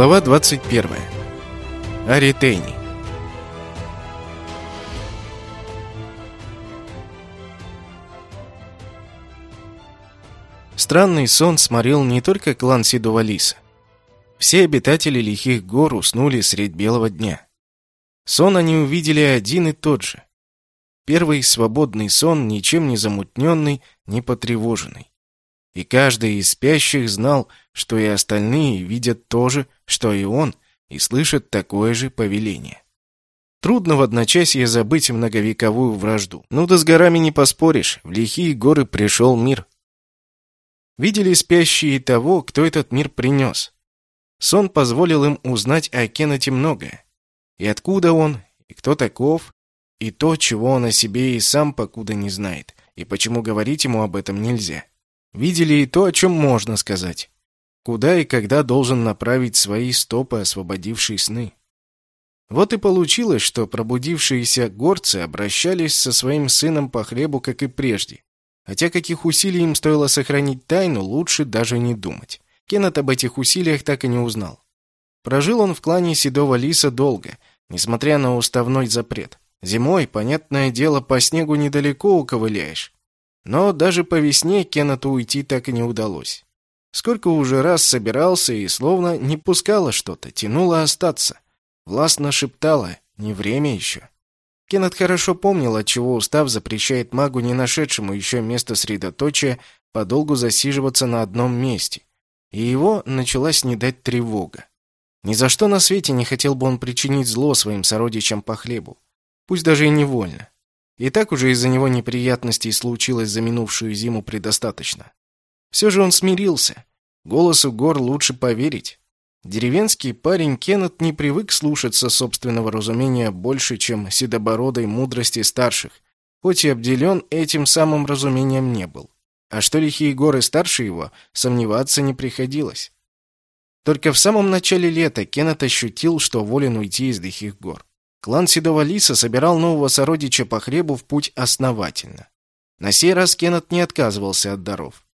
Глава 21. Аритейни. Странный сон сморил не только клан Седого Лиса. Все обитатели Лихих гор уснули средь белого дня. Сон они увидели один и тот же. Первый свободный сон, ничем не замутненный, не потревоженный. И каждый из спящих знал, что и остальные видят то же, что и он, и слышат такое же повеление. Трудно в одночасье забыть многовековую вражду. Ну да с горами не поспоришь, в лихие горы пришел мир. Видели спящие того, кто этот мир принес. Сон позволил им узнать о Кеннете многое. И откуда он, и кто таков, и то, чего он о себе и сам покуда не знает, и почему говорить ему об этом нельзя. Видели и то, о чем можно сказать. Куда и когда должен направить свои стопы освободивший сны. Вот и получилось, что пробудившиеся горцы обращались со своим сыном по хлебу, как и прежде. Хотя каких усилий им стоило сохранить тайну, лучше даже не думать. Кеннет об этих усилиях так и не узнал. Прожил он в клане Седого Лиса долго, несмотря на уставной запрет. Зимой, понятное дело, по снегу недалеко уковыляешь. Но даже по весне Кеннету уйти так и не удалось. Сколько уже раз собирался и словно не пускало что-то, тянуло остаться. Властно шептала «не время еще». Кеннет хорошо помнил, отчего устав запрещает магу, не нашедшему еще место средоточия, подолгу засиживаться на одном месте. И его началась не дать тревога. Ни за что на свете не хотел бы он причинить зло своим сородичам по хлебу. Пусть даже и невольно. И так уже из-за него неприятностей случилось за минувшую зиму предостаточно. Все же он смирился. Голосу гор лучше поверить. Деревенский парень Кеннет не привык слушаться собственного разумения больше, чем седобородой мудрости старших, хоть и обделен этим самым разумением не был. А что лихие горы старше его, сомневаться не приходилось. Только в самом начале лета Кеннет ощутил, что волен уйти из лихих гор. Клан Седого Лиса собирал нового сородича по хлебу в путь основательно. На сей раз Кеннет не отказывался от даров.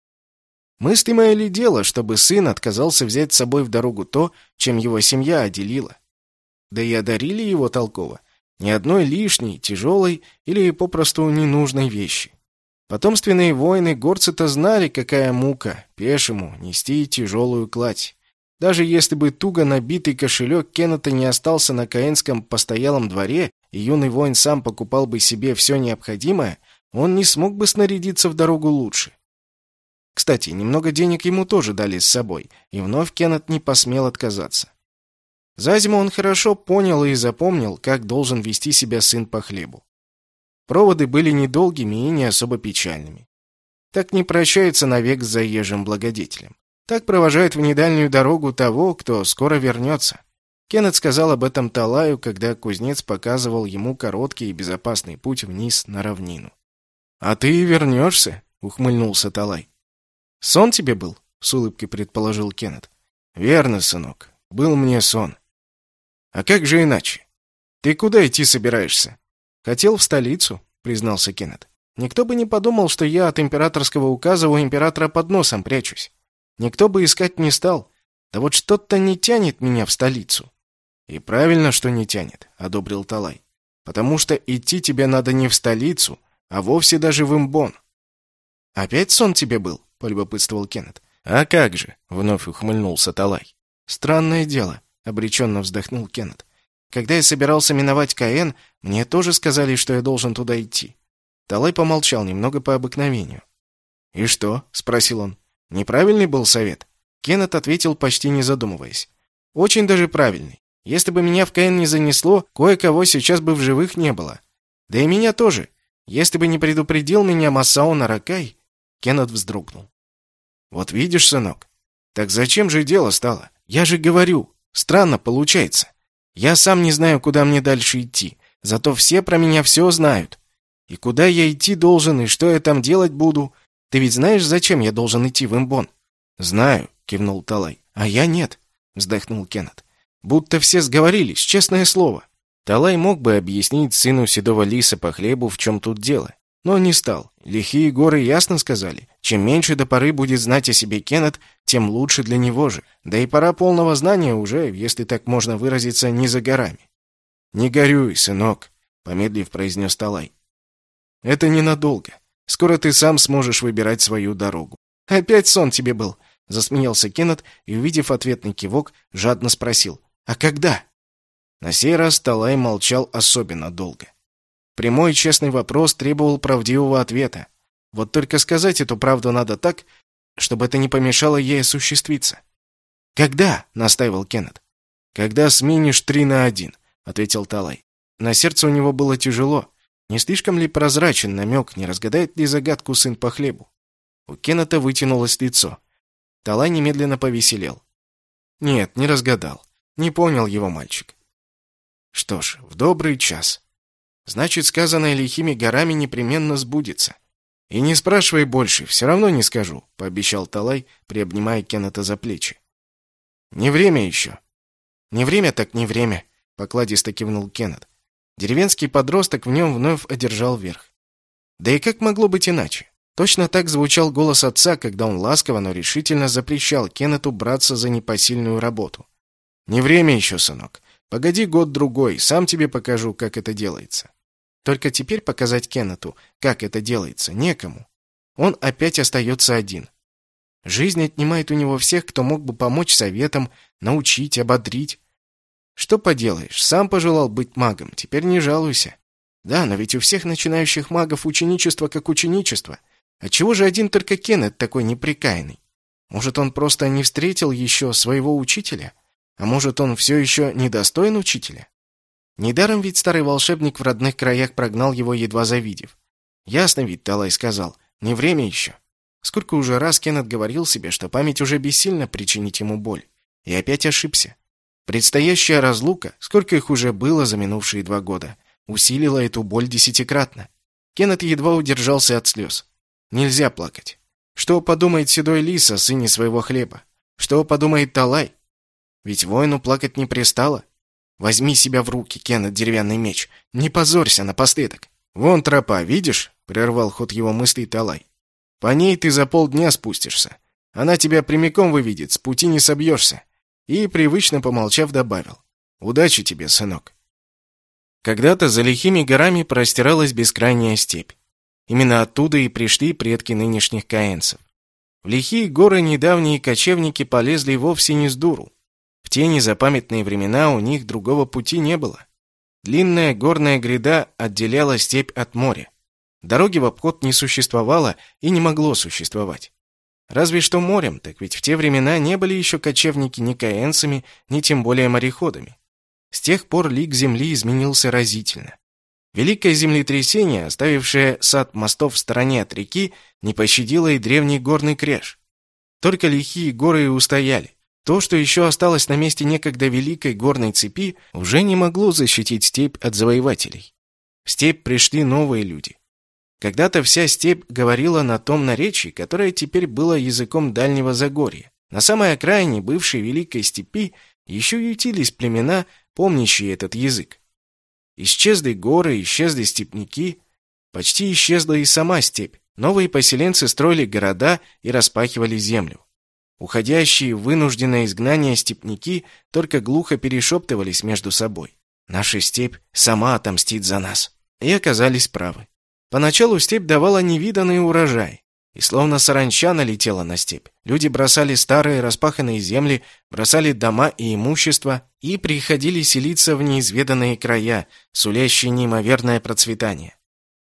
Мыслимое ли дело, чтобы сын отказался взять с собой в дорогу то, чем его семья отделила? Да и одарили его толково. Ни одной лишней, тяжелой или попросту ненужной вещи. Потомственные воины горцы-то знали, какая мука пешему нести тяжелую кладь. Даже если бы туго набитый кошелек Кеннета не остался на Каэнском постоялом дворе, и юный воин сам покупал бы себе все необходимое, он не смог бы снарядиться в дорогу лучше. Кстати, немного денег ему тоже дали с собой, и вновь Кеннет не посмел отказаться. За зиму он хорошо понял и запомнил, как должен вести себя сын по хлебу. Проводы были недолгими и не особо печальными. Так не прощается навек с заезжим благодетелем. Так провожают в недальнюю дорогу того, кто скоро вернется. Кеннет сказал об этом Талаю, когда кузнец показывал ему короткий и безопасный путь вниз на равнину. «А ты вернешься?» — ухмыльнулся Талай. «Сон тебе был?» — с улыбкой предположил Кеннет. «Верно, сынок. Был мне сон. А как же иначе? Ты куда идти собираешься?» «Хотел в столицу», — признался Кеннет. «Никто бы не подумал, что я от императорского указа у императора под носом прячусь. Никто бы искать не стал. Да вот что-то не тянет меня в столицу. И правильно, что не тянет, одобрил Талай. Потому что идти тебе надо не в столицу, а вовсе даже в Имбон. Опять сон тебе был? полюбопытствовал Кеннет. А как же, вновь ухмыльнулся Талай. Странное дело, обреченно вздохнул Кеннет. Когда я собирался миновать Каэн, мне тоже сказали, что я должен туда идти. Талай помолчал немного по обыкновению. «И что?» — спросил он. Неправильный был совет? Кеннет ответил, почти не задумываясь. Очень даже правильный. Если бы меня в КН не занесло, кое-кого сейчас бы в живых не было. Да и меня тоже. Если бы не предупредил меня Масао Наракай, Кеннет вздрогнул. Вот видишь, сынок. Так зачем же дело стало? Я же говорю, странно получается. Я сам не знаю, куда мне дальше идти, зато все про меня все знают. И куда я идти должен, и что я там делать буду, ты ведь знаешь, зачем я должен идти в Имбон? Знаю, кивнул Талай. А я нет, вздохнул Кеннет. Будто все сговорились, честное слово. Талай мог бы объяснить сыну седого лиса по хлебу, в чем тут дело. но не стал. Лихие горы ясно сказали. Чем меньше до поры будет знать о себе Кеннет, тем лучше для него же. Да и пора полного знания уже, если так можно выразиться, не за горами. «Не горюй, сынок», — помедлив произнес Талай. «Это ненадолго. Скоро ты сам сможешь выбирать свою дорогу». «Опять сон тебе был», — засмеялся Кеннет и, увидев ответный кивок, жадно спросил. «А когда?» На сей раз Талай молчал особенно долго. Прямой честный вопрос требовал правдивого ответа. Вот только сказать эту правду надо так, чтобы это не помешало ей осуществиться. «Когда?» — настаивал Кеннет. «Когда сменишь три на один», — ответил Талай. На сердце у него было тяжело. Не слишком ли прозрачен намек, не разгадает ли загадку сын по хлебу? У Кеннета вытянулось лицо. Талай немедленно повеселел. Нет, не разгадал. Не понял его мальчик. Что ж, в добрый час. Значит, сказанное лихими горами непременно сбудется. И не спрашивай больше, все равно не скажу, пообещал Талай, приобнимая Кеннета за плечи. Не время еще. Не время так не время, покладисто кивнул Кеннет. Деревенский подросток в нем вновь одержал верх. Да и как могло быть иначе? Точно так звучал голос отца, когда он ласково, но решительно запрещал Кеннету браться за непосильную работу. «Не время еще, сынок. Погоди год-другой, сам тебе покажу, как это делается». Только теперь показать Кеннету, как это делается, некому. Он опять остается один. Жизнь отнимает у него всех, кто мог бы помочь советом, научить, ободрить. Что поделаешь, сам пожелал быть магом, теперь не жалуйся. Да, но ведь у всех начинающих магов ученичество как ученичество. Отчего же один только Кеннет такой неприкаянный? Может, он просто не встретил еще своего учителя? А может, он все еще недостоин учителя? Недаром ведь старый волшебник в родных краях прогнал его, едва завидев. Ясно ведь, Талай сказал, не время еще. Сколько уже раз Кеннет говорил себе, что память уже бессильна причинить ему боль. И опять ошибся. Предстоящая разлука, сколько их уже было за минувшие два года, усилила эту боль десятикратно. Кеннет едва удержался от слез. Нельзя плакать. Что подумает седой лис о сыне своего хлеба? Что подумает Талай? Ведь воину плакать не пристало. Возьми себя в руки, Кеннет деревянный меч. Не позорься напоследок. Вон тропа, видишь? Прервал ход его мыслей Талай. По ней ты за полдня спустишься. Она тебя прямиком выведет, с пути не собьешься. И, привычно помолчав, добавил. Удачи тебе, сынок. Когда-то за лихими горами простиралась бескрайняя степь. Именно оттуда и пришли предки нынешних каэнцев. В лихие горы недавние кочевники полезли вовсе не с дуру. В те незапамятные времена у них другого пути не было. Длинная горная гряда отделяла степь от моря. Дороги в обход не существовало и не могло существовать. Разве что морем, так ведь в те времена не были еще кочевники ни каэнцами, ни тем более мореходами. С тех пор лик земли изменился разительно. Великое землетрясение, оставившее сад мостов в стороне от реки, не пощадило и древний горный кряж. Только лихие горы и устояли. То, что еще осталось на месте некогда великой горной цепи, уже не могло защитить степь от завоевателей. В степь пришли новые люди. Когда-то вся степь говорила на том наречии, которое теперь было языком дальнего Загорья. На самой окраине бывшей великой степи еще ютились племена, помнящие этот язык. Исчезли горы, исчезли степняки, почти исчезла и сама степь. Новые поселенцы строили города и распахивали землю. Уходящие в вынужденное изгнание степняки только глухо перешептывались между собой. «Наша степь сама отомстит за нас». И оказались правы. Поначалу степь давала невиданный урожай. И словно саранча налетела на степь. Люди бросали старые распаханные земли, бросали дома и имущество и приходили селиться в неизведанные края, сулящие неимоверное процветание.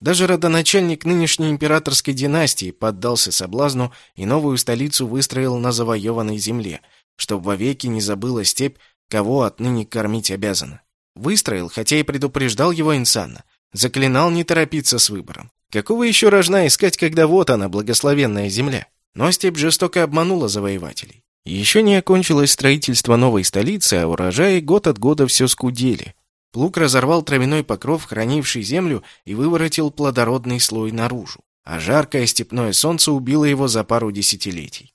Даже родоначальник нынешней императорской династии поддался соблазну и новую столицу выстроил на завоеванной земле, чтобы вовеки не забыла степь, кого отныне кормить обязана. Выстроил, хотя и предупреждал его Инсанна, заклинал не торопиться с выбором. Какого еще рожна искать, когда вот она, благословенная земля? Но степь жестоко обманула завоевателей. Еще не окончилось строительство новой столицы, а урожаи год от года все скудели. Плуг разорвал травяной покров, хранивший землю, и выворотил плодородный слой наружу. А жаркое степное солнце убило его за пару десятилетий.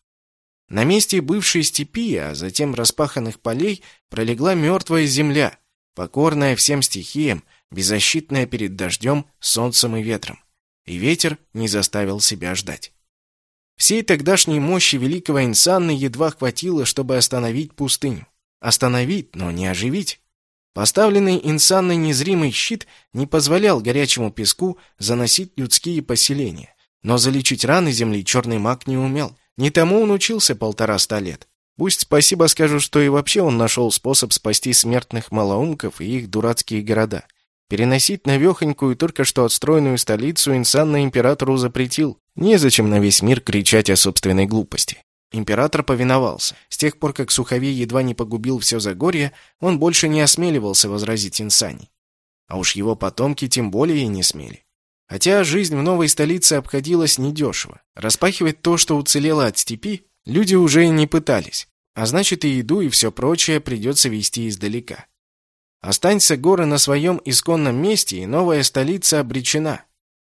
На месте бывшей степи, а затем распаханных полей, пролегла мертвая земля, покорная всем стихиям, беззащитная перед дождем, солнцем и ветром. И ветер не заставил себя ждать. Всей тогдашней мощи великого Инсанны едва хватило, чтобы остановить пустыню. Остановить, но не оживить. Поставленный Инсанной незримый щит не позволял горячему песку заносить людские поселения. Но залечить раны земли черный маг не умел. Не тому он учился полтора-ста лет. Пусть спасибо скажу, что и вообще он нашел способ спасти смертных малоумков и их дурацкие города. Переносить навехонькую, только что отстроенную столицу Инсанна императору запретил. Незачем на весь мир кричать о собственной глупости. Император повиновался. С тех пор, как Суховей едва не погубил все Загорье, он больше не осмеливался возразить Инсани. А уж его потомки тем более и не смели. Хотя жизнь в новой столице обходилась недешево. Распахивать то, что уцелело от степи, люди уже и не пытались. А значит, и еду, и все прочее придется везти издалека. Останься горы на своем исконном месте, и новая столица обречена.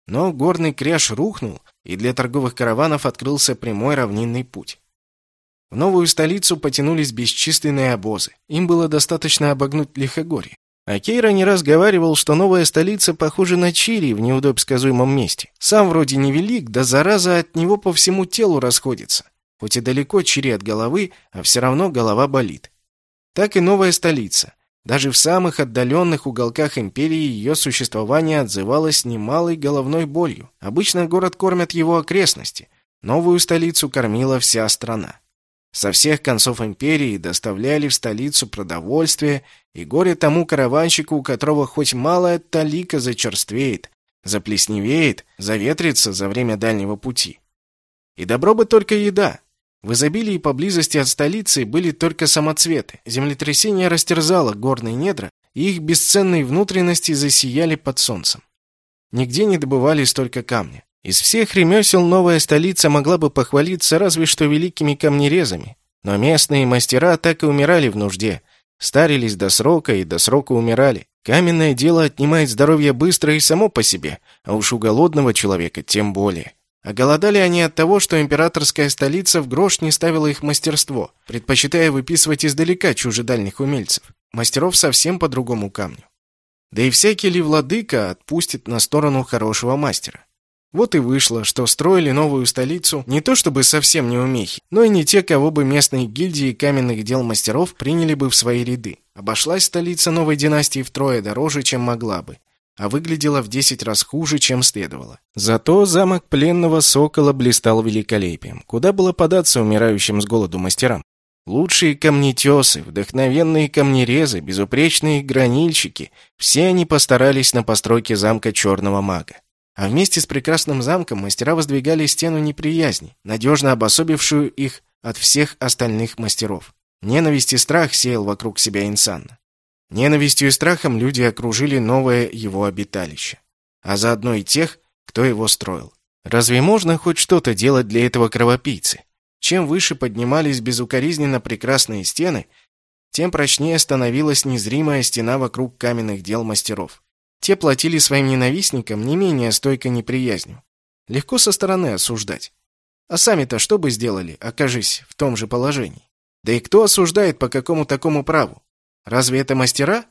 Но горный кряж рухнул, и для торговых караванов открылся прямой равнинный путь. В новую столицу потянулись бесчисленные обозы. Им было достаточно обогнуть Лихогорье. А Кейра не раз говаривал, что новая столица похожа на Чири в неудобсказуемом месте. Сам вроде невелик, да зараза от него по всему телу расходится. Хоть и далеко Чири от головы, а все равно голова болит. Так и новая столица. Даже в самых отдаленных уголках империи ее существование отзывалось немалой головной болью. Обычно город кормят его окрестности. Новую столицу кормила вся страна. Со всех концов империи доставляли в столицу продовольствие, и горе тому караванщику, у которого хоть малая талика зачерствеет, заплесневеет, заветрится за время дальнего пути. И добро бы только еда. В изобилии поблизости от столицы были только самоцветы. Землетрясение растерзало горные недра, и их бесценные внутренности засияли под солнцем. Нигде не добывали столько камня. Из всех ремесел новая столица могла бы похвалиться разве что великими камнерезами. Но местные мастера так и умирали в нужде. Старились до срока и до срока умирали. Каменное дело отнимает здоровье быстро и само по себе, а уж у голодного человека тем более. А голодали они от того, что императорская столица в грош не ставила их мастерство, предпочитая выписывать издалека чужедальних умельцев. Мастеров совсем по другому камню. Да и всякий ли владыка отпустит на сторону хорошего мастера? Вот и вышло, что строили новую столицу не то чтобы совсем не умехи, но и не те, кого бы местные гильдии каменных дел мастеров приняли бы в свои ряды. Обошлась столица новой династии втрое дороже, чем могла бы, а выглядела в десять раз хуже, чем следовало. Зато замок пленного сокола блистал великолепием. Куда было податься умирающим с голоду мастерам? Лучшие камнетесы, вдохновенные камнерезы, безупречные гранильщики – все они постарались на постройке замка черного мага. А вместе с прекрасным замком мастера воздвигали стену неприязни, надежно обособившую их от всех остальных мастеров. Ненависть и страх сеял вокруг себя Инсанна. Ненавистью и страхом люди окружили новое его обиталище, а заодно и тех, кто его строил. Разве можно хоть что-то делать для этого кровопийцы? Чем выше поднимались безукоризненно прекрасные стены, тем прочнее становилась незримая стена вокруг каменных дел мастеров. Те платили своим ненавистникам не менее стойкой неприязнью. Легко со стороны осуждать. А сами-то что бы сделали, окажись в том же положении? Да и кто осуждает по какому такому праву? Разве это мастера?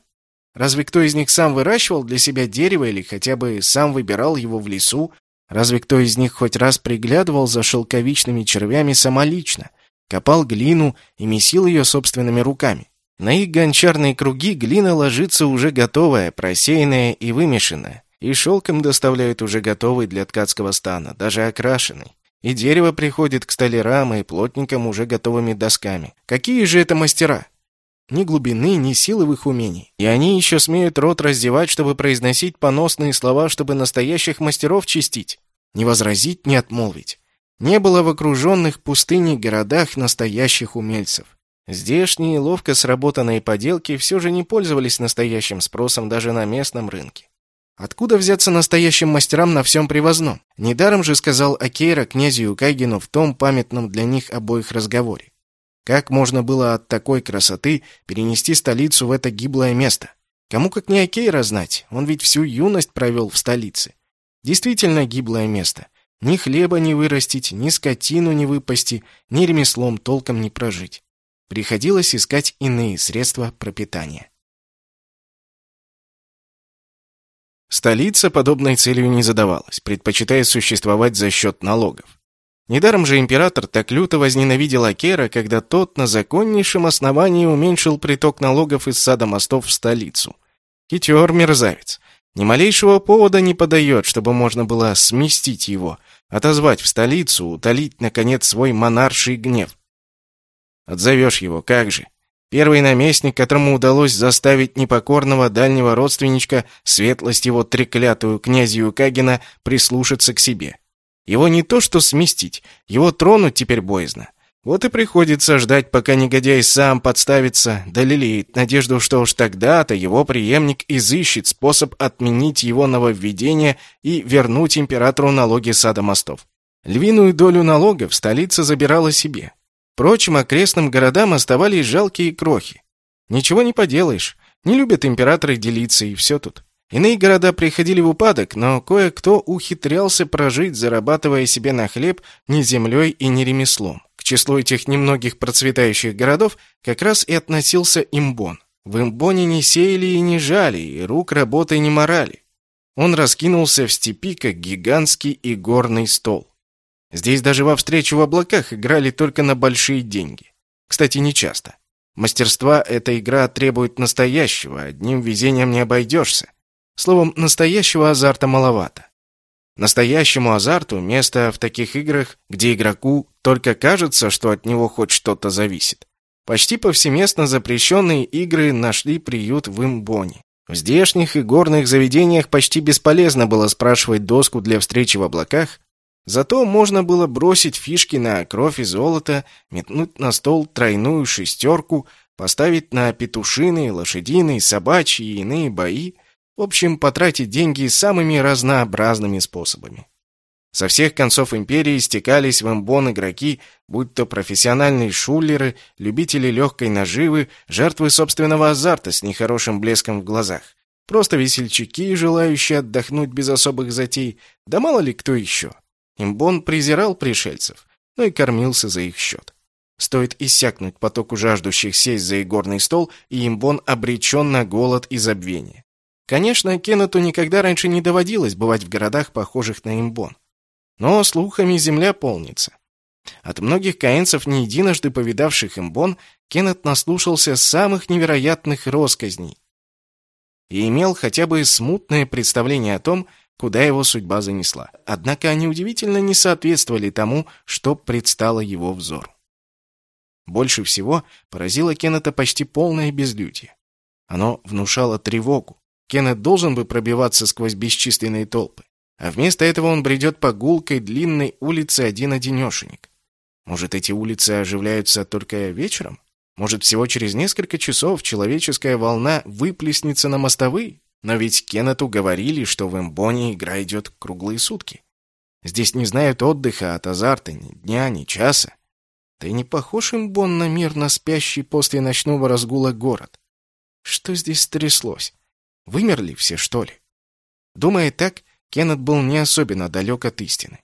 Разве кто из них сам выращивал для себя дерево или хотя бы сам выбирал его в лесу? Разве кто из них хоть раз приглядывал за шелковичными червями самолично, копал глину и месил ее собственными руками? На их гончарные круги глина ложится уже готовая, просеянная и вымешанная. И шелком доставляют уже готовый для ткацкого стана, даже окрашенный. И дерево приходит к столярам и плотникам уже готовыми досками. Какие же это мастера? Ни глубины, ни силы в их умений. И они еще смеют рот раздевать, чтобы произносить поносные слова, чтобы настоящих мастеров чистить. Не возразить, не отмолвить. Не было в окруженных пустыней городах настоящих умельцев. Здешние ловко сработанные поделки все же не пользовались настоящим спросом даже на местном рынке. Откуда взяться настоящим мастерам на всем привозном? Недаром же сказал Акейра князю Юкайгину в том памятном для них обоих разговоре. Как можно было от такой красоты перенести столицу в это гиблое место? Кому как не Акейра знать, он ведь всю юность провел в столице. Действительно гиблое место. Ни хлеба не вырастить, ни скотину не выпасти, ни ремеслом толком не прожить. Приходилось искать иные средства пропитания. Столица подобной целью не задавалась, предпочитая существовать за счет налогов. Недаром же император так люто возненавидел Акера, когда тот на законнейшем основании уменьшил приток налогов из сада мостов в столицу. Хитер мерзавец. Ни малейшего повода не подает, чтобы можно было сместить его, отозвать в столицу, утолить, наконец, свой монарший гнев. Отзовешь его, как же. Первый наместник, которому удалось заставить непокорного дальнего родственничка, светлость его треклятую князю Кагина, прислушаться к себе. Его не то что сместить, его тронуть теперь боязно. Вот и приходится ждать, пока негодяй сам подставится, да лелеет надежду, что уж тогда-то его преемник изыщет способ отменить его нововведение и вернуть императору налоги сада мостов. Львиную долю налогов столица забирала себе. Впрочем, окрестным городам оставались жалкие крохи. Ничего не поделаешь, не любят императоры делиться, и все тут. Иные города приходили в упадок, но кое-кто ухитрялся прожить, зарабатывая себе на хлеб ни землей и ни ремеслом. К числу этих немногих процветающих городов как раз и относился Имбон. В Имбоне не сеяли и не жали, и рук работы не морали. Он раскинулся в степи, как гигантский и горный стол. Здесь даже во встречу в облаках играли только на большие деньги. Кстати, не часто. Мастерства эта игра требует настоящего, одним везением не обойдешься. Словом, настоящего азарта маловато. Настоящему азарту место в таких играх, где игроку только кажется, что от него хоть что-то зависит. Почти повсеместно запрещенные игры нашли приют в Имбоне. В здешних и горных заведениях почти бесполезно было спрашивать доску для встречи в облаках, зато можно было бросить фишки на кровь и золото, метнуть на стол тройную шестерку, поставить на петушиные, лошадиные, собачьи и иные бои – в общем, потратить деньги самыми разнообразными способами. Со всех концов империи стекались в имбон игроки, будь то профессиональные шулеры, любители легкой наживы, жертвы собственного азарта с нехорошим блеском в глазах, просто весельчаки, желающие отдохнуть без особых затей, да мало ли кто еще. Имбон презирал пришельцев, но и кормился за их счет. Стоит иссякнуть потоку жаждущих сесть за игорный стол, и имбон обречен на голод и забвение. Конечно, Кеннету никогда раньше не доводилось бывать в городах, похожих на Имбон. Но слухами земля полнится. От многих каэнцев, не единожды повидавших Имбон, Кеннет наслушался самых невероятных росказней и имел хотя бы смутное представление о том, куда его судьба занесла. Однако они удивительно не соответствовали тому, что предстало его взору. Больше всего поразило Кеннета почти полное безлюдье. Оно внушало тревогу, Кеннет должен бы пробиваться сквозь бесчисленные толпы. А вместо этого он бредет по гулкой длинной улице один-одинешенек. Может, эти улицы оживляются только вечером? Может, всего через несколько часов человеческая волна выплеснется на мостовые? Но ведь Кеннету говорили, что в Эмбоне игра идет круглые сутки. Здесь не знают отдыха от азарта ни дня, ни часа. И не похож Эмбон на мирно спящий после ночного разгула город. Что здесь стряслось? Вымерли все, что ли? Думая так, Кеннет был не особенно далек от истины.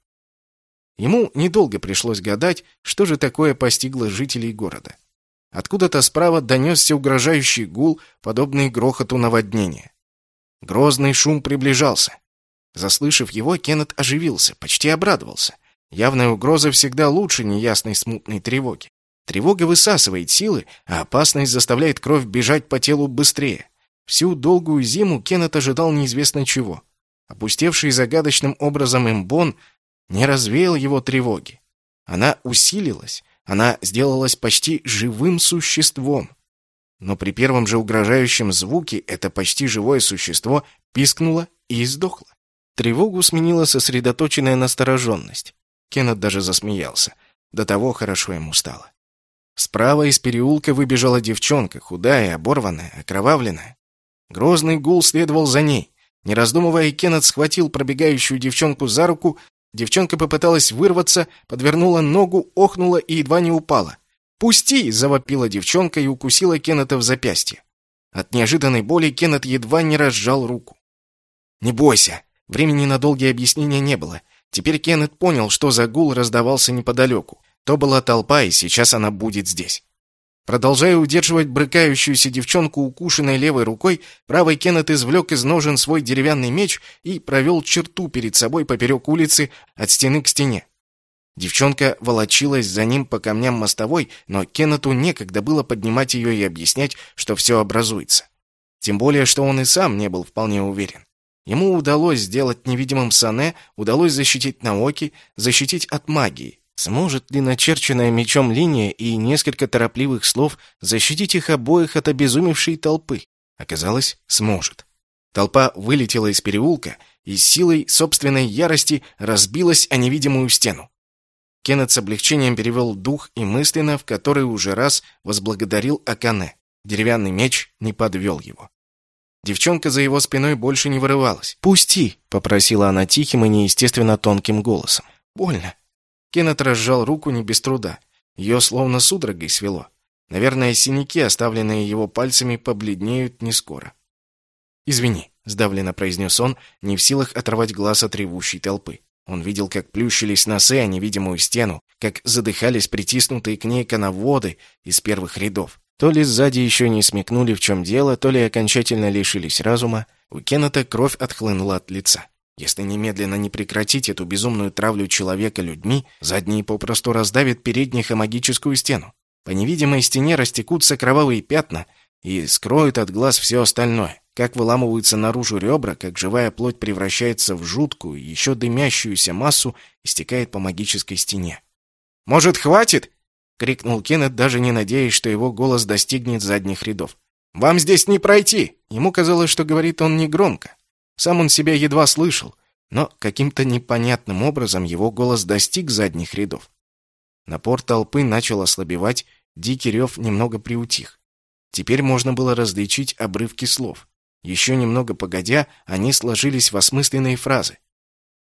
Ему недолго пришлось гадать, что же такое постигло жителей города. Откуда-то справа донесся угрожающий гул, подобный грохоту наводнения. Грозный шум приближался. Заслышав его, Кеннет оживился, почти обрадовался. Явная угроза всегда лучше неясной смутной тревоги. Тревога высасывает силы, а опасность заставляет кровь бежать по телу быстрее. Всю долгую зиму Кеннет ожидал неизвестно чего. Опустевший загадочным образом имбон не развеял его тревоги. Она усилилась, она сделалась почти живым существом. Но при первом же угрожающем звуке это почти живое существо пискнуло и издохло. Тревогу сменила сосредоточенная настороженность. Кеннет даже засмеялся. До того хорошо ему стало. Справа из переулка выбежала девчонка, худая, оборванная, окровавленная. Грозный гул следовал за ней. Не раздумывая, Кеннет схватил пробегающую девчонку за руку. Девчонка попыталась вырваться, подвернула ногу, охнула и едва не упала. «Пусти!» — завопила девчонка и укусила Кеннета в запястье. От неожиданной боли Кеннет едва не разжал руку. «Не бойся!» Времени на долгие объяснения не было. Теперь Кеннет понял, что за гул раздавался неподалеку. То была толпа, и сейчас она будет здесь. Продолжая удерживать брыкающуюся девчонку укушенной левой рукой, правый Кеннет извлек из ножен свой деревянный меч и провел черту перед собой поперек улицы от стены к стене. Девчонка волочилась за ним по камням мостовой, но Кеннету некогда было поднимать ее и объяснять, что все образуется. Тем более, что он и сам не был вполне уверен. Ему удалось сделать невидимым Сане, удалось защитить Наоки, защитить от магии. Сможет ли начерченная мечом линия и несколько торопливых слов защитить их обоих от обезумевшей толпы? Оказалось, сможет. Толпа вылетела из переулка и силой собственной ярости разбилась о невидимую стену. Кеннет с облегчением перевел дух и мысленно в который уже раз возблагодарил Акане. Деревянный меч не подвел его. Девчонка за его спиной больше не вырывалась. «Пусти!» — попросила она тихим и неестественно тонким голосом. «Больно!» Кеннет разжал руку не без труда. Ее словно судорогой свело. Наверное, синяки, оставленные его пальцами, побледнеют не скоро. «Извини», — сдавленно произнес он, не в силах оторвать глаз от ревущей толпы. Он видел, как плющились носы о невидимую стену, как задыхались притиснутые к ней коноводы из первых рядов. То ли сзади еще не смекнули, в чем дело, то ли окончательно лишились разума, у Кеннета кровь отхлынула от лица. Если немедленно не прекратить эту безумную травлю человека людьми, задние попросту раздавят передних и магическую стену. По невидимой стене растекутся кровавые пятна и скроют от глаз все остальное. Как выламываются наружу ребра, как живая плоть превращается в жуткую, еще дымящуюся массу и стекает по магической стене. «Может, хватит?» — крикнул Кеннет, даже не надеясь, что его голос достигнет задних рядов. «Вам здесь не пройти!» Ему казалось, что говорит он негромко. Сам он себя едва слышал, но каким-то непонятным образом его голос достиг задних рядов. Напор толпы начал ослабевать, дикий рев немного приутих. Теперь можно было различить обрывки слов. Еще немного погодя, они сложились в осмысленные фразы.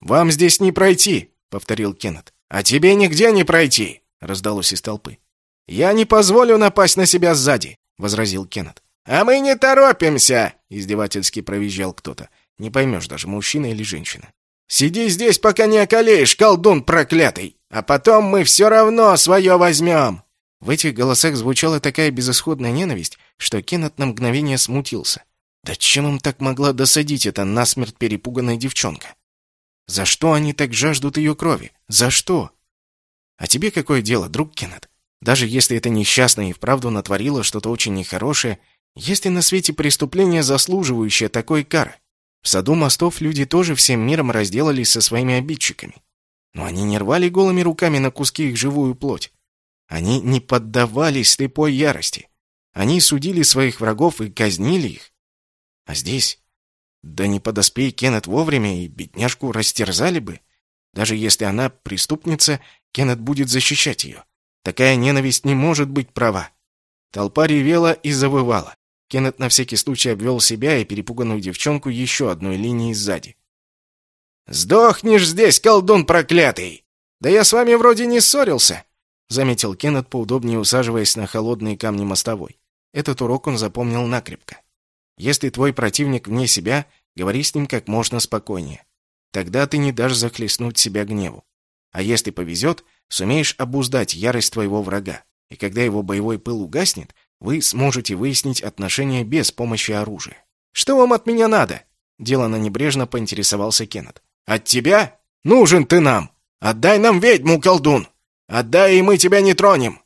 «Вам здесь не пройти!» — повторил Кеннет. «А тебе нигде не пройти!» — раздалось из толпы. «Я не позволю напасть на себя сзади!» — возразил Кеннет. «А мы не торопимся!» — издевательски провизжал кто-то. Не поймешь даже, мужчина или женщина. «Сиди здесь, пока не околеешь, колдун проклятый! А потом мы все равно свое возьмем!» В этих голосах звучала такая безысходная ненависть, что Кеннет на мгновение смутился. Да чем им так могла досадить эта насмерть перепуганная девчонка? За что они так жаждут ее крови? За что? А тебе какое дело, друг Кеннет? Даже если это несчастная и вправду натворила что-то очень нехорошее, есть ли на свете преступление, заслуживающее такой кары? В саду мостов люди тоже всем миром разделались со своими обидчиками. Но они не рвали голыми руками на куски их живую плоть. Они не поддавались слепой ярости. Они судили своих врагов и казнили их. А здесь... Да не подоспей Кеннет вовремя, и бедняжку растерзали бы. Даже если она преступница, Кеннет будет защищать ее. Такая ненависть не может быть права. Толпа ревела и завывала. Кеннет на всякий случай обвел себя и перепуганную девчонку еще одной линией сзади. «Сдохнешь здесь, колдун проклятый! Да я с вами вроде не ссорился!» Заметил Кеннет, поудобнее усаживаясь на холодные камни мостовой. Этот урок он запомнил накрепко. Если твой противник вне себя, говори с ним как можно спокойнее. Тогда ты не дашь захлестнуть себя гневу. А если повезет, сумеешь обуздать ярость твоего врага. И когда его боевой пыл угаснет, вы сможете выяснить отношения без помощи оружия. Что вам от меня надо? Делано небрежно поинтересовался Кеннет. От тебя? Нужен ты нам. Отдай нам ведьму, колдун. Отдай, и мы тебя не тронем.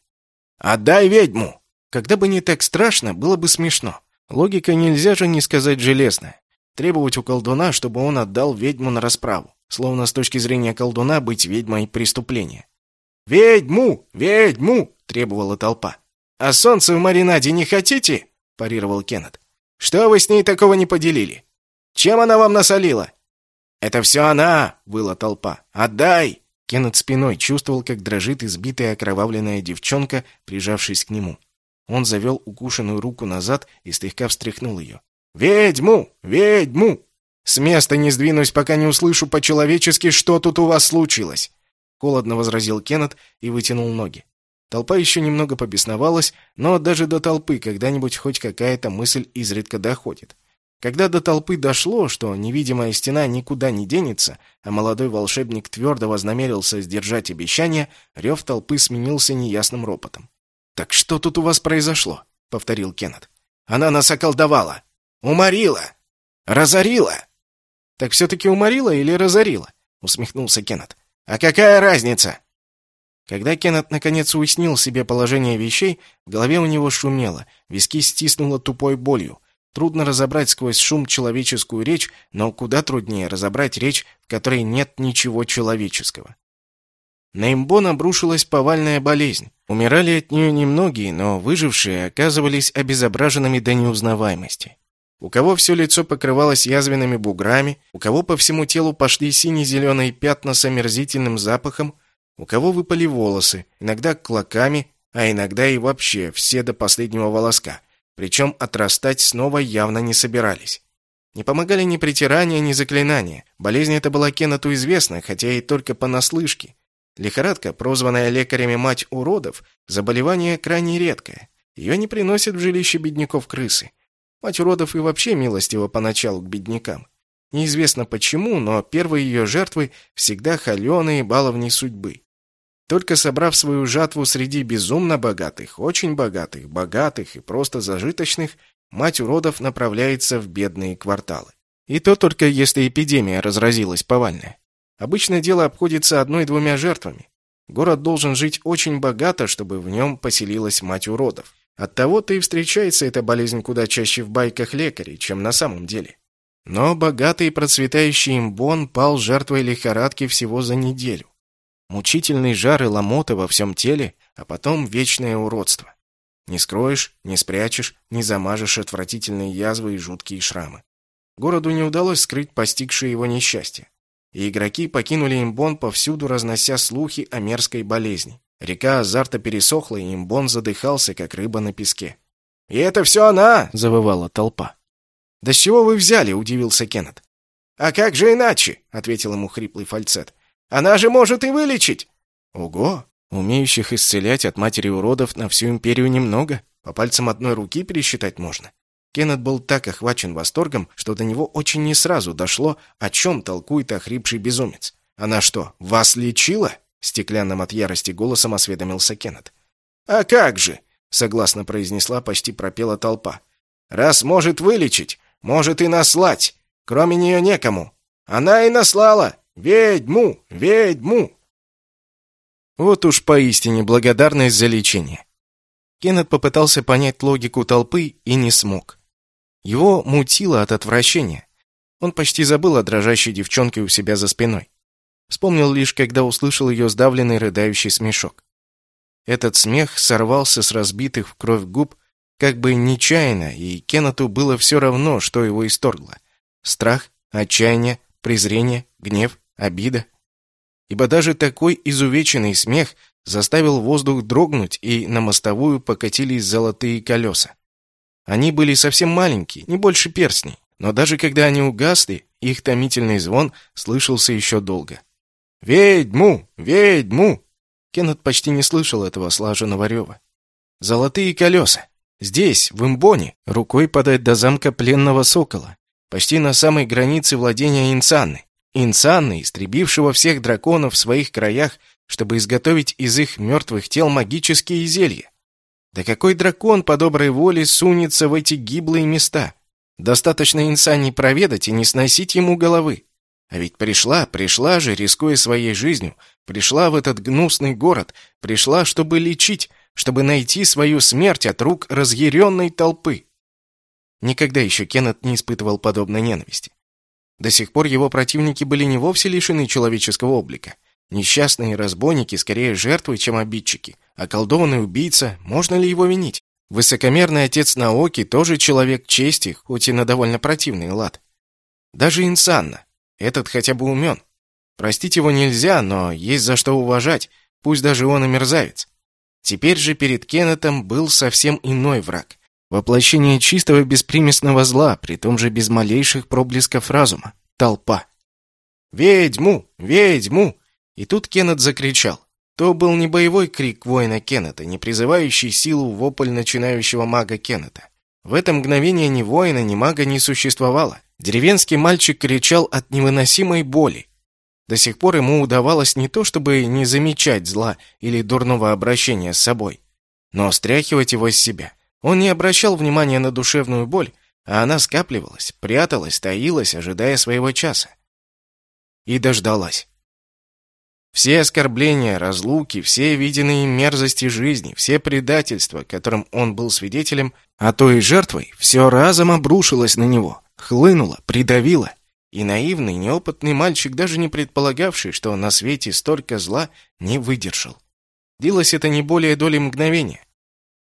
Отдай ведьму. Когда бы не так страшно, было бы смешно. Логика нельзя же не сказать железная. Требовать у колдуна, чтобы он отдал ведьму на расправу. Словно с точки зрения колдуна быть ведьмой – преступление. «Ведьму! Ведьму!» – требовала толпа. «А солнце в маринаде не хотите?» – парировал Кеннет. «Что вы с ней такого не поделили? Чем она вам насолила?» «Это все она!» – выла толпа. «Отдай!» Кеннет спиной чувствовал, как дрожит избитая окровавленная девчонка, прижавшись к нему. Он завел укушенную руку назад и слегка встряхнул ее. «Ведьму! Ведьму! С места не сдвинусь, пока не услышу по-человечески, что тут у вас случилось!» Холодно возразил Кеннет и вытянул ноги. Толпа еще немного побесновалась, но даже до толпы когда-нибудь хоть какая-то мысль изредка доходит. Когда до толпы дошло, что невидимая стена никуда не денется, а молодой волшебник твердо вознамерился сдержать обещание, рев толпы сменился неясным ропотом. «Так что тут у вас произошло?» — повторил Кеннет. «Она нас околдовала! Уморила! Разорила!» «Так все-таки уморила или разорила?» — усмехнулся Кеннет. «А какая разница?» Когда Кеннет наконец уяснил себе положение вещей, в голове у него шумело, виски стиснуло тупой болью. Трудно разобрать сквозь шум человеческую речь, но куда труднее разобрать речь, в которой нет ничего человеческого. На имбон обрушилась повальная болезнь. Умирали от нее немногие, но выжившие оказывались обезображенными до неузнаваемости. У кого все лицо покрывалось язвенными буграми, у кого по всему телу пошли сине-зеленые пятна с омерзительным запахом, у кого выпали волосы, иногда клоками, а иногда и вообще все до последнего волоска. Причем отрастать снова явно не собирались. Не помогали ни притирания, ни заклинания. Болезнь эта была Кеннету известна, хотя и только понаслышке. Лихорадка, прозванная лекарями мать уродов, заболевание крайне редкое. Ее не приносят в жилище бедняков крысы. Мать уродов и вообще милостива поначалу к беднякам. Неизвестно почему, но первые ее жертвы всегда холеные баловни судьбы. Только собрав свою жатву среди безумно богатых, очень богатых, богатых и просто зажиточных, мать уродов направляется в бедные кварталы. И то только если эпидемия разразилась повальная. Обычно дело обходится одной-двумя жертвами. Город должен жить очень богато, чтобы в нем поселилась мать уродов. Оттого-то и встречается эта болезнь куда чаще в байках лекарей, чем на самом деле. Но богатый и процветающий имбон пал жертвой лихорадки всего за неделю. Мучительный жар и ломота во всем теле, а потом вечное уродство. Не скроешь, не спрячешь, не замажешь отвратительные язвы и жуткие шрамы. Городу не удалось скрыть постигшее его несчастье и игроки покинули имбон повсюду, разнося слухи о мерзкой болезни. Река азарта пересохла, и имбон задыхался, как рыба на песке. «И это все она!» — завывала толпа. «Да с чего вы взяли?» — удивился Кеннет. «А как же иначе?» — ответил ему хриплый фальцет. «Она же может и вылечить!» «Ого! Умеющих исцелять от матери уродов на всю империю немного. По пальцам одной руки пересчитать можно. Кеннет был так охвачен восторгом, что до него очень не сразу дошло, о чем толкует охрипший безумец. «Она что, вас лечила?» — стеклянным от ярости голосом осведомился Кеннет. «А как же!» — согласно произнесла, почти пропела толпа. «Раз может вылечить, может и наслать. Кроме нее некому. Она и наслала! Ведьму! Ведьму!» Вот уж поистине благодарность за лечение. Кеннет попытался понять логику толпы и не смог. Его мутило от отвращения. Он почти забыл о дрожащей девчонке у себя за спиной. Вспомнил лишь, когда услышал ее сдавленный рыдающий смешок. Этот смех сорвался с разбитых в кровь губ как бы нечаянно, и Кеннету было все равно, что его исторгло. Страх, отчаяние, презрение, гнев, обида. Ибо даже такой изувеченный смех заставил воздух дрогнуть, и на мостовую покатились золотые колеса. Они были совсем маленькие, не больше перстней, но даже когда они угасли, их томительный звон слышался еще долго. «Ведьму! Ведьму!» Кеннет почти не слышал этого слаженного рева. «Золотые колеса! Здесь, в Имбоне, рукой подать до замка пленного сокола, почти на самой границе владения Инсанны. Инсанны, истребившего всех драконов в своих краях, чтобы изготовить из их мертвых тел магические зелья. Да какой дракон по доброй воле сунется в эти гиблые места? Достаточно инсаний проведать и не сносить ему головы. А ведь пришла, пришла же, рискуя своей жизнью, пришла в этот гнусный город, пришла, чтобы лечить, чтобы найти свою смерть от рук разъяренной толпы. Никогда еще Кеннет не испытывал подобной ненависти. До сих пор его противники были не вовсе лишены человеческого облика. Несчастные разбойники скорее жертвы, чем обидчики. Околдованный убийца, можно ли его винить? Высокомерный отец Наоки тоже человек чести, хоть и на довольно противный лад. Даже Инсанна. Этот хотя бы умен. Простить его нельзя, но есть за что уважать, пусть даже он и мерзавец. Теперь же перед Кеннетом был совсем иной враг. Воплощение чистого беспримесного зла, при том же без малейших проблесков разума. Толпа. «Ведьму! Ведьму!» И тут Кеннет закричал. То был не боевой крик воина Кеннета, не призывающий силу вопль начинающего мага Кеннета. В это мгновение ни воина, ни мага не существовало. Деревенский мальчик кричал от невыносимой боли. До сих пор ему удавалось не то чтобы не замечать зла или дурного обращения с собой, но стряхивать его с себя. Он не обращал внимания на душевную боль, а она скапливалась, пряталась, таилась, ожидая своего часа. И дождалась. Все оскорбления, разлуки, все виденные мерзости жизни, все предательства, которым он был свидетелем, а то и жертвой, все разом обрушилось на него, хлынуло, придавило. И наивный, неопытный мальчик, даже не предполагавший, что на свете столько зла, не выдержал. Длилось это не более доли мгновения.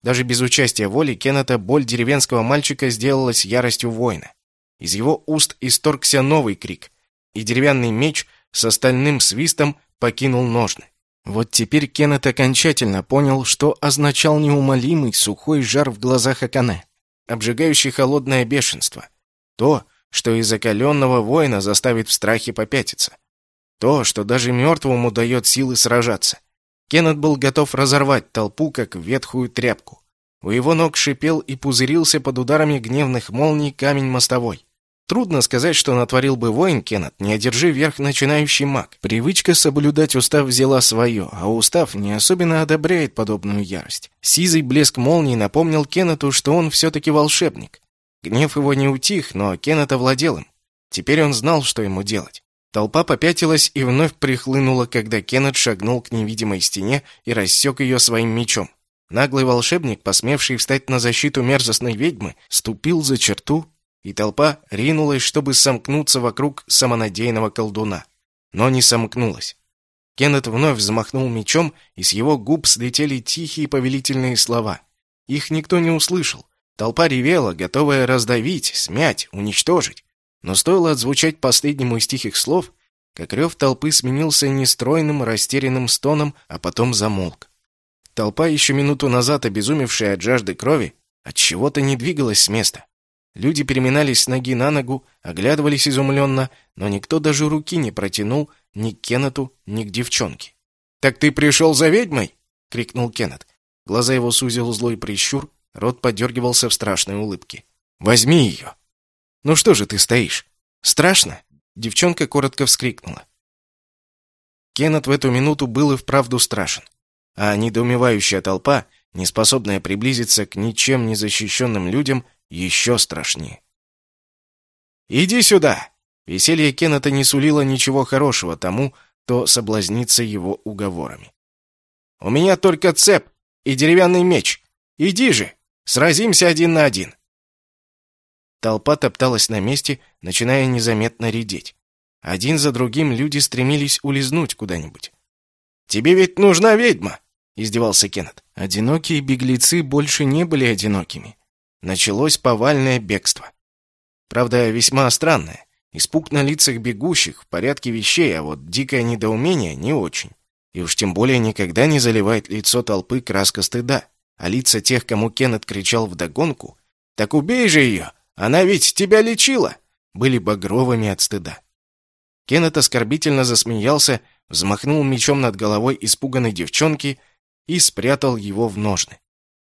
Даже без участия воли Кеннета боль деревенского мальчика сделалась яростью воина. Из его уст исторгся новый крик, и деревянный меч с остальным свистом покинул ножны. Вот теперь Кеннет окончательно понял, что означал неумолимый сухой жар в глазах Акане, обжигающий холодное бешенство. То, что и закаленного воина заставит в страхе попятиться. То, что даже мертвому дает силы сражаться. Кеннет был готов разорвать толпу, как ветхую тряпку. У его ног шипел и пузырился под ударами гневных молний камень мостовой. Трудно сказать, что натворил бы воин Кеннет, не одержи верх начинающий маг. Привычка соблюдать устав взяла свое, а устав не особенно одобряет подобную ярость. Сизый блеск молнии напомнил Кеннету, что он все-таки волшебник. Гнев его не утих, но Кеннет овладел им. Теперь он знал, что ему делать. Толпа попятилась и вновь прихлынула, когда Кеннет шагнул к невидимой стене и рассек ее своим мечом. Наглый волшебник, посмевший встать на защиту мерзостной ведьмы, ступил за черту и толпа ринулась, чтобы сомкнуться вокруг самонадеянного колдуна. Но не сомкнулась. Кеннет вновь взмахнул мечом, и с его губ слетели тихие повелительные слова. Их никто не услышал. Толпа ревела, готовая раздавить, смять, уничтожить. Но стоило отзвучать последнему из тихих слов, как рев толпы сменился нестройным, растерянным стоном, а потом замолк. Толпа, еще минуту назад обезумевшая от жажды крови, от чего то не двигалась с места. Люди переминались с ноги на ногу, оглядывались изумленно, но никто даже руки не протянул ни к Кеннету, ни к девчонке. «Так ты пришел за ведьмой?» — крикнул Кеннет. Глаза его сузил злой прищур, рот подергивался в страшной улыбке. «Возьми ее!» «Ну что же ты стоишь? Страшно?» Девчонка коротко вскрикнула. Кеннет в эту минуту был и вправду страшен. А недоумевающая толпа, неспособная приблизиться к ничем не защищенным людям, еще страшнее. «Иди сюда!» Веселье Кеннета не сулило ничего хорошего тому, кто соблазнится его уговорами. «У меня только цеп и деревянный меч. Иди же, сразимся один на один!» Толпа топталась на месте, начиная незаметно редеть. Один за другим люди стремились улизнуть куда-нибудь. «Тебе ведь нужна ведьма!» — издевался Кеннет. Одинокие беглецы больше не были одинокими. Началось повальное бегство. Правда, весьма странное. Испуг на лицах бегущих в порядке вещей, а вот дикое недоумение не очень. И уж тем более никогда не заливает лицо толпы краска стыда. А лица тех, кому Кеннет кричал вдогонку «Так убей же ее! Она ведь тебя лечила!» были багровыми от стыда. Кеннет оскорбительно засмеялся, взмахнул мечом над головой испуганной девчонки и спрятал его в ножны.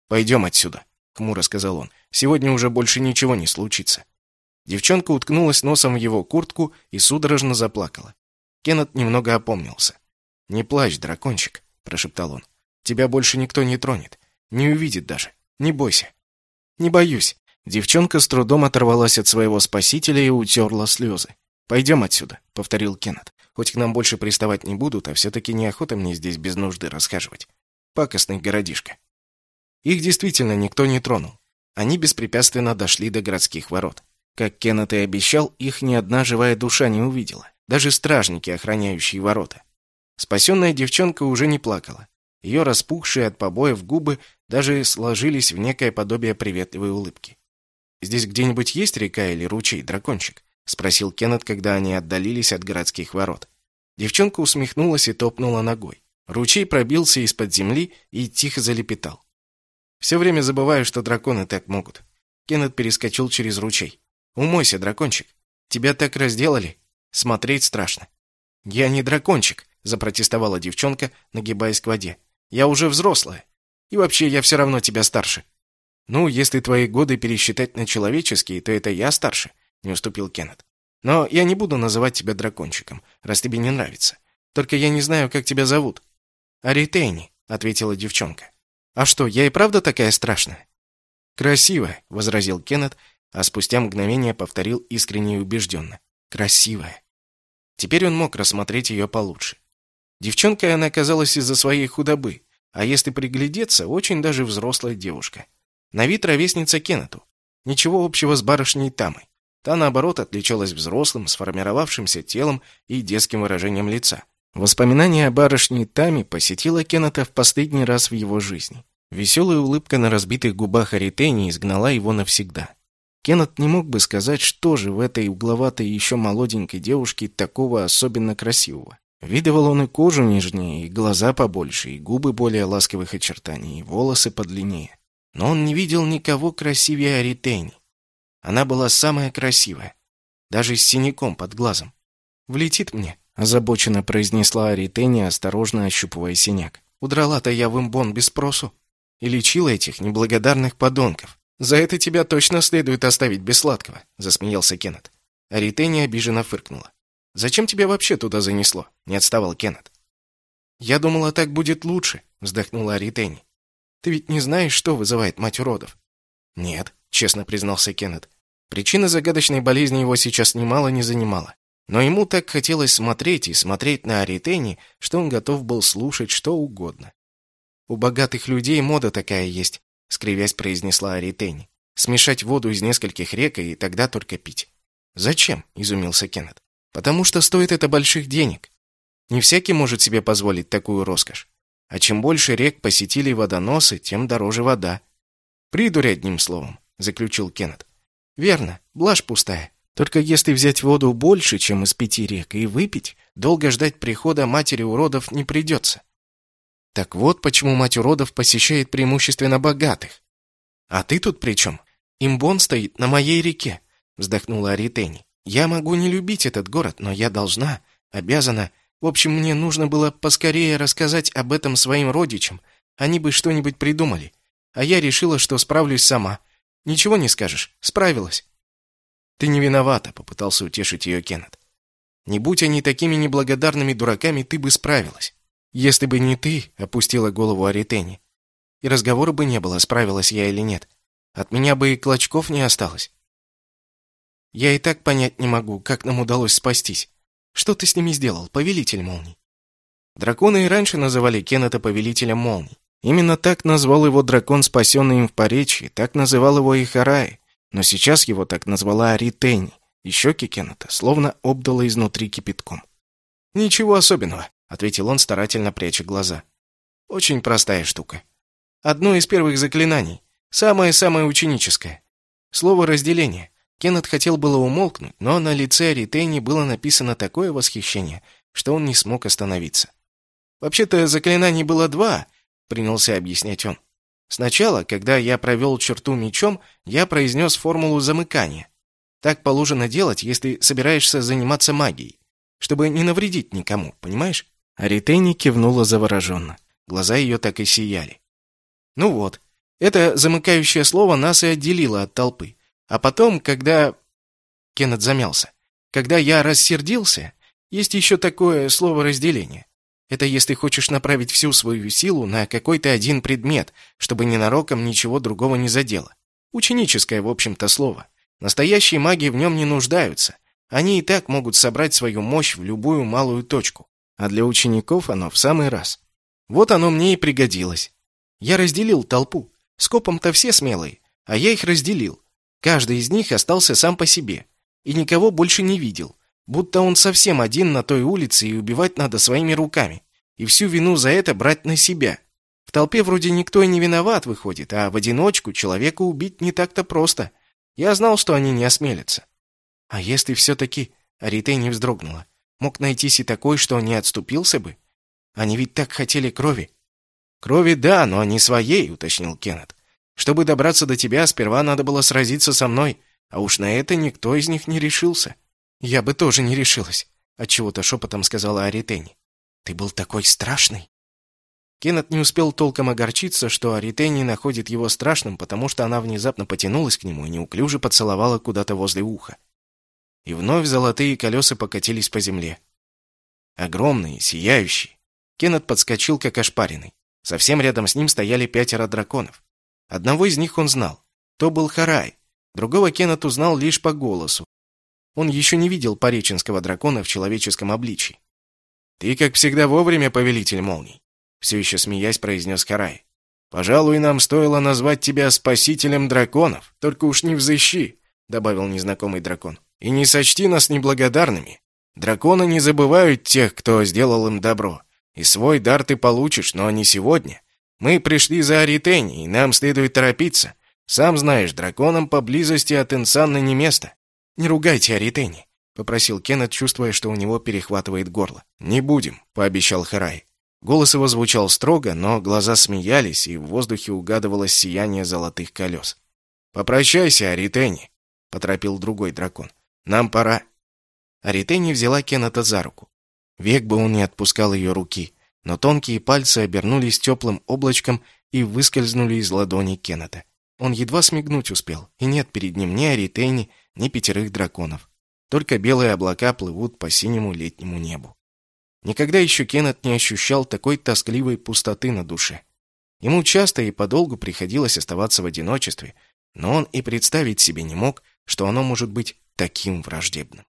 «Пойдем отсюда», — хмуро сказал он. Сегодня уже больше ничего не случится. Девчонка уткнулась носом в его куртку и судорожно заплакала. Кеннет немного опомнился. «Не плачь, дракончик», — прошептал он. «Тебя больше никто не тронет. Не увидит даже. Не бойся». «Не боюсь». Девчонка с трудом оторвалась от своего спасителя и утерла слезы. «Пойдем отсюда», — повторил Кеннет. «Хоть к нам больше приставать не будут, а все-таки неохота мне здесь без нужды расхаживать. Пакостный городишко». Их действительно никто не тронул. Они беспрепятственно дошли до городских ворот. Как Кеннет и обещал, их ни одна живая душа не увидела. Даже стражники, охраняющие ворота. Спасенная девчонка уже не плакала. Ее распухшие от побоев губы даже сложились в некое подобие приветливой улыбки. «Здесь где-нибудь есть река или ручей, дракончик?» — спросил Кеннет, когда они отдалились от городских ворот. Девчонка усмехнулась и топнула ногой. Ручей пробился из-под земли и тихо залепетал. Все время забываю, что драконы так могут. Кеннет перескочил через ручей. Умойся, дракончик. Тебя так разделали. Смотреть страшно. Я не дракончик, запротестовала девчонка, нагибаясь к воде. Я уже взрослая. И вообще, я все равно тебя старше. Ну, если твои годы пересчитать на человеческие, то это я старше, не уступил Кеннет. Но я не буду называть тебя дракончиком, раз тебе не нравится. Только я не знаю, как тебя зовут. Аритейни, ответила девчонка. А что, я и правда такая страшная? Красивая, возразил Кеннет, а спустя мгновение повторил искренне и убежденно. Красивая. Теперь он мог рассмотреть ее получше. Девчонкой она казалась из-за своей худобы, а если приглядеться, очень даже взрослая девушка. На вид ровесница Кеннету. Ничего общего с барышней Тамой. Та, наоборот, отличалась взрослым, сформировавшимся телом и детским выражением лица. Воспоминание о барышне Таме посетило Кеннета в последний раз в его жизни. Веселая улыбка на разбитых губах Аритени изгнала его навсегда. Кеннет не мог бы сказать, что же в этой угловатой еще молоденькой девушке такого особенно красивого. Видывал он и кожу нежнее, и глаза побольше, и губы более ласковых очертаний, и волосы подлиннее. Но он не видел никого красивее Аритени. Она была самая красивая, даже с синяком под глазом. «Влетит мне», — озабоченно произнесла Аритени, осторожно ощупывая синяк. «Удрала-то я в имбон без спросу и лечила этих неблагодарных подонков. За это тебя точно следует оставить без сладкого», — засмеялся Кеннет. Аритени обиженно фыркнула. «Зачем тебя вообще туда занесло?» — не отставал Кеннет. «Я думала, так будет лучше», — вздохнула Аритени. «Ты ведь не знаешь, что вызывает мать уродов?» «Нет», — честно признался Кеннет. Причина загадочной болезни его сейчас немало не занимала. Но ему так хотелось смотреть и смотреть на Аритени, что он готов был слушать что угодно. «У богатых людей мода такая есть», — скривясь произнесла Аритени. «Смешать воду из нескольких рек и тогда только пить». «Зачем?» — изумился Кеннет. «Потому что стоит это больших денег. Не всякий может себе позволить такую роскошь. А чем больше рек посетили водоносы, тем дороже вода. Придурь одним словом заключил Кеннет. Верно, блажь пустая. Только если взять воду больше, чем из пяти рек, и выпить, долго ждать прихода матери уродов не придется. Так вот, почему мать уродов посещает преимущественно богатых. А ты тут при чем? Имбон стоит на моей реке, вздохнула Аритени. Я могу не любить этот город, но я должна, обязана. В общем, мне нужно было поскорее рассказать об этом своим родичам. Они бы что-нибудь придумали. А я решила, что справлюсь сама. Ничего не скажешь. Справилась. Ты не виновата, попытался утешить ее Кеннет. Не будь они такими неблагодарными дураками, ты бы справилась. Если бы не ты, опустила голову Аритени. И разговора бы не было, справилась я или нет. От меня бы и клочков не осталось. Я и так понять не могу, как нам удалось спастись. Что ты с ними сделал, повелитель молний? Драконы и раньше называли Кеннета повелителем молний. Именно так назвал его дракон, спасенный им в Поречье, так называл его и Харай, но сейчас его так назвала Аритени, и щеки Кеннета словно обдало изнутри кипятком. «Ничего особенного», — ответил он, старательно пряча глаза. «Очень простая штука. Одно из первых заклинаний, самое-самое ученическое. Слово «разделение». Кеннет хотел было умолкнуть, но на лице Аритени было написано такое восхищение, что он не смог остановиться. Вообще-то заклинаний было два — принялся объяснять он. Сначала, когда я провел черту мечом, я произнес формулу замыкания. Так положено делать, если собираешься заниматься магией, чтобы не навредить никому, понимаешь? Аритени кивнула завороженно. Глаза ее так и сияли. Ну вот, это замыкающее слово нас и отделило от толпы. А потом, когда... Кеннет замялся. Когда я рассердился, есть еще такое слово разделение. Это если хочешь направить всю свою силу на какой-то один предмет, чтобы ненароком ничего другого не задело. Ученическое, в общем-то, слово. Настоящие маги в нем не нуждаются. Они и так могут собрать свою мощь в любую малую точку. А для учеников оно в самый раз. Вот оно мне и пригодилось. Я разделил толпу. Скопом-то все смелые, а я их разделил. Каждый из них остался сам по себе. И никого больше не видел. Будто он совсем один на той улице и убивать надо своими руками. И всю вину за это брать на себя. В толпе вроде никто и не виноват, выходит, а в одиночку человека убить не так-то просто. Я знал, что они не осмелятся. А если все-таки... Аритей не вздрогнула. Мог найтись и такой, что не отступился бы. Они ведь так хотели крови. Крови, да, но не своей, уточнил Кеннет. Чтобы добраться до тебя, сперва надо было сразиться со мной, а уж на это никто из них не решился. «Я бы тоже не решилась», — отчего-то шепотом сказала Аритени. «Ты был такой страшный». Кеннет не успел толком огорчиться, что Аритени находит его страшным, потому что она внезапно потянулась к нему и неуклюже поцеловала куда-то возле уха. И вновь золотые колеса покатились по земле. Огромные, сияющие. Кеннет подскочил, как ошпаренный. Совсем рядом с ним стояли пятеро драконов. Одного из них он знал. То был Харай. Другого Кеннет узнал лишь по голосу. Он еще не видел пореченского дракона в человеческом обличии. «Ты, как всегда, вовремя, повелитель молний», — все еще смеясь произнес Харай. «Пожалуй, нам стоило назвать тебя спасителем драконов, только уж не взыщи», — добавил незнакомый дракон. «И не сочти нас неблагодарными. Драконы не забывают тех, кто сделал им добро. И свой дар ты получишь, но не сегодня. Мы пришли за Аритени, и нам следует торопиться. Сам знаешь, драконам поблизости от Инсанны не место. Не ругайте Аритени, попросил Кеннет, чувствуя, что у него перехватывает горло. Не будем, пообещал Харай. Голос его звучал строго, но глаза смеялись, и в воздухе угадывалось сияние золотых колес. «Попрощайся, Аритени», — поторопил другой дракон. «Нам пора». Аритени взяла Кеннета за руку. Век бы он не отпускал ее руки, но тонкие пальцы обернулись теплым облачком и выскользнули из ладони Кеннета. Он едва смигнуть успел, и нет перед ним ни Аритейни, ни пятерых драконов. Только белые облака плывут по синему летнему небу. Никогда еще Кеннет не ощущал такой тоскливой пустоты на душе. Ему часто и подолгу приходилось оставаться в одиночестве, но он и представить себе не мог, что оно может быть таким враждебным.